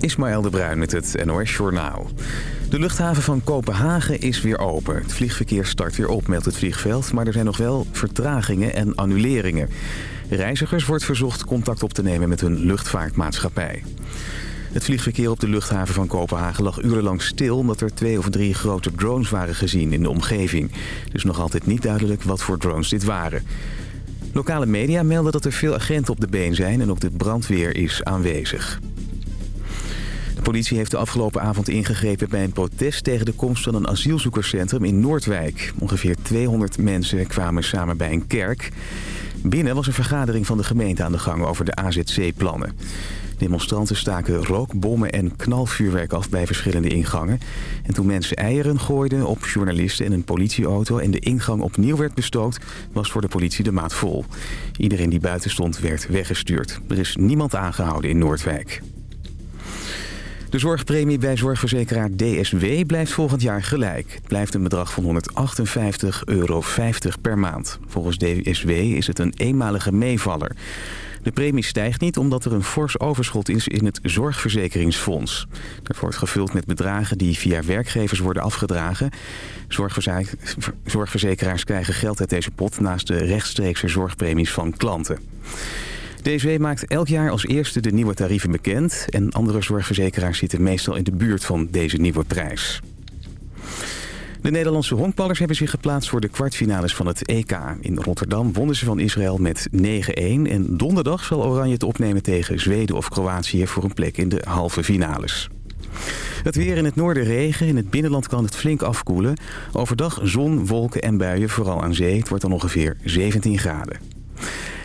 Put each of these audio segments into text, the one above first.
Ismaël de Bruin met het NOS Journaal. De luchthaven van Kopenhagen is weer open. Het vliegverkeer start weer op, met het vliegveld... maar er zijn nog wel vertragingen en annuleringen. Reizigers wordt verzocht contact op te nemen met hun luchtvaartmaatschappij. Het vliegverkeer op de luchthaven van Kopenhagen lag urenlang stil... omdat er twee of drie grote drones waren gezien in de omgeving. Dus nog altijd niet duidelijk wat voor drones dit waren. Lokale media melden dat er veel agenten op de been zijn... en ook de brandweer is aanwezig. Politie heeft de afgelopen avond ingegrepen bij een protest tegen de komst van een asielzoekerscentrum in Noordwijk. Ongeveer 200 mensen kwamen samen bij een kerk. Binnen was een vergadering van de gemeente aan de gang over de AZC-plannen. Demonstranten staken rook, bommen en knalvuurwerk af bij verschillende ingangen. En toen mensen eieren gooiden op journalisten en een politieauto... en de ingang opnieuw werd bestookt, was voor de politie de maat vol. Iedereen die buiten stond werd weggestuurd. Er is niemand aangehouden in Noordwijk. De zorgpremie bij zorgverzekeraar DSW blijft volgend jaar gelijk. Het blijft een bedrag van 158,50 euro per maand. Volgens DSW is het een eenmalige meevaller. De premie stijgt niet omdat er een fors overschot is in het zorgverzekeringsfonds. Dat wordt gevuld met bedragen die via werkgevers worden afgedragen. Zorgverzekeraars krijgen geld uit deze pot naast de rechtstreekse zorgpremies van klanten. DSW maakt elk jaar als eerste de nieuwe tarieven bekend... en andere zorgverzekeraars zitten meestal in de buurt van deze nieuwe prijs. De Nederlandse honkballers hebben zich geplaatst voor de kwartfinales van het EK. In Rotterdam wonnen ze van Israël met 9-1. En donderdag zal Oranje het opnemen tegen Zweden of Kroatië... voor een plek in de halve finales. Het weer in het noorden regen. In het binnenland kan het flink afkoelen. Overdag zon, wolken en buien, vooral aan zee. Het wordt dan ongeveer 17 graden.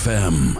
ZFM.